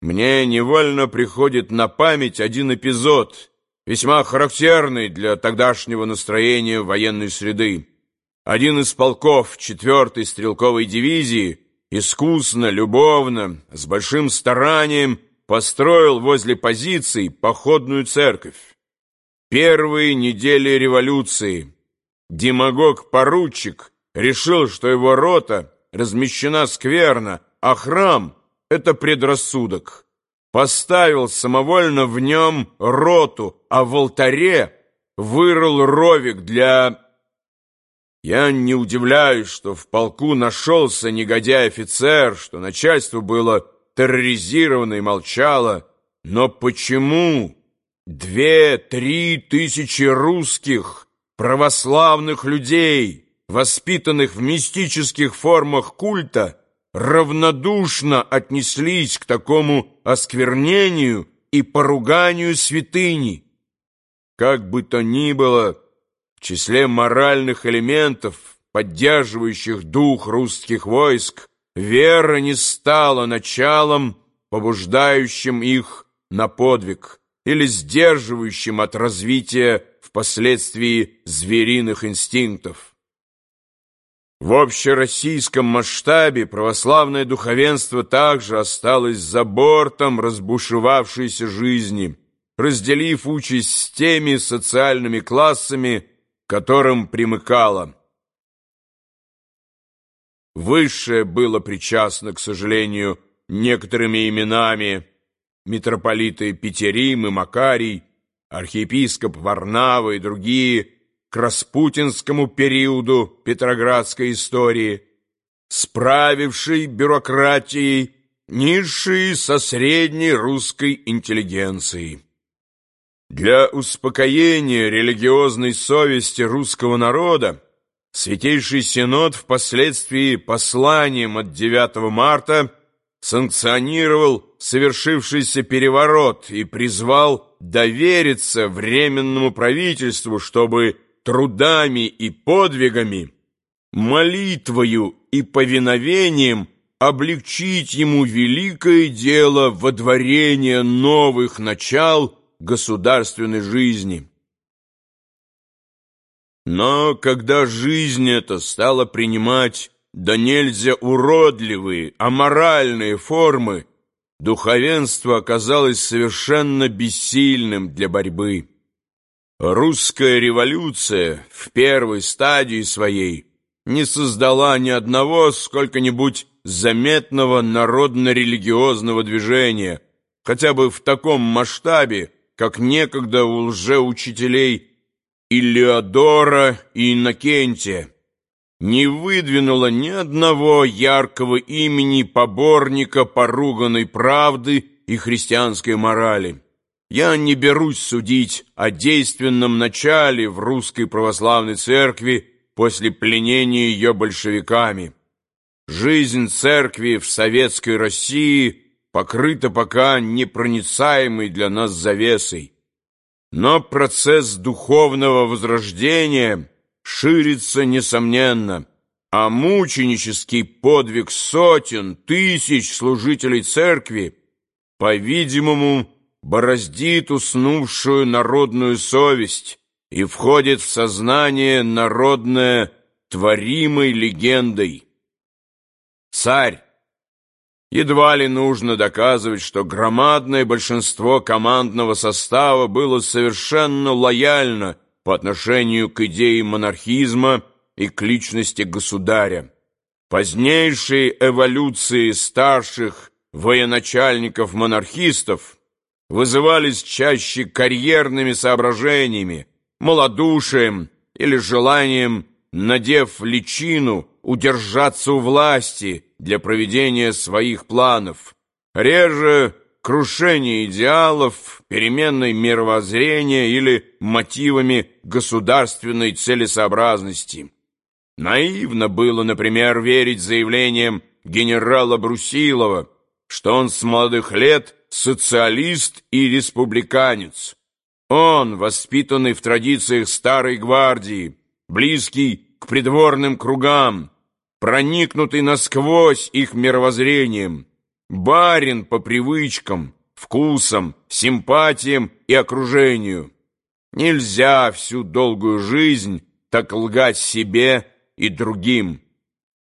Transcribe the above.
мне невольно приходит на память один эпизод, весьма характерный для тогдашнего настроения военной среды. Один из полков 4-й стрелковой дивизии искусно, любовно, с большим старанием построил возле позиций походную церковь. Первые недели революции демагог-поручик решил, что его рота размещена скверно, а храм — это предрассудок. Поставил самовольно в нем роту, а в алтаре вырыл ровик для... Я не удивляюсь, что в полку нашелся негодяй-офицер, что начальство было терроризировано и молчало. Но почему две-три тысячи русских православных людей, воспитанных в мистических формах культа, равнодушно отнеслись к такому осквернению и поруганию святыни. Как бы то ни было, в числе моральных элементов, поддерживающих дух русских войск, вера не стала началом, побуждающим их на подвиг или сдерживающим от развития впоследствии звериных инстинктов. В общероссийском масштабе православное духовенство также осталось за бортом разбушевавшейся жизни, разделив участь с теми социальными классами, к которым примыкало. Высшее было причастно, к сожалению, некоторыми именами митрополиты Петерим и Макарий, архиепископ Варнава и другие – к распутинскому периоду петроградской истории, справивший бюрократией низшие со средней русской интеллигенцией. Для успокоения религиозной совести русского народа Святейший Синод впоследствии посланием от 9 марта санкционировал совершившийся переворот и призвал довериться Временному правительству, чтобы трудами и подвигами, молитвою и повиновением облегчить ему великое дело водворения новых начал государственной жизни. Но когда жизнь эта стала принимать да нельзя уродливые, аморальные формы, духовенство оказалось совершенно бессильным для борьбы. Русская революция в первой стадии своей не создала ни одного сколько-нибудь заметного народно-религиозного движения, хотя бы в таком масштабе, как некогда у лжеучителей Илеодора и Иннокентия, не выдвинула ни одного яркого имени поборника поруганной правды и христианской морали. Я не берусь судить о действенном начале в русской православной церкви после пленения ее большевиками. Жизнь церкви в советской России покрыта пока непроницаемой для нас завесой. Но процесс духовного возрождения ширится несомненно, а мученический подвиг сотен, тысяч служителей церкви, по-видимому, бороздит уснувшую народную совесть и входит в сознание народное творимой легендой. Царь. Едва ли нужно доказывать, что громадное большинство командного состава было совершенно лояльно по отношению к идее монархизма и к личности государя. Позднейшие эволюции старших военачальников-монархистов вызывались чаще карьерными соображениями, малодушием или желанием, надев личину, удержаться у власти для проведения своих планов. Реже крушение идеалов, переменной мировоззрения или мотивами государственной целесообразности. Наивно было, например, верить заявлениям генерала Брусилова, что он с молодых лет социалист и республиканец. Он, воспитанный в традициях старой гвардии, близкий к придворным кругам, проникнутый насквозь их мировоззрением, барин по привычкам, вкусам, симпатиям и окружению. Нельзя всю долгую жизнь так лгать себе и другим.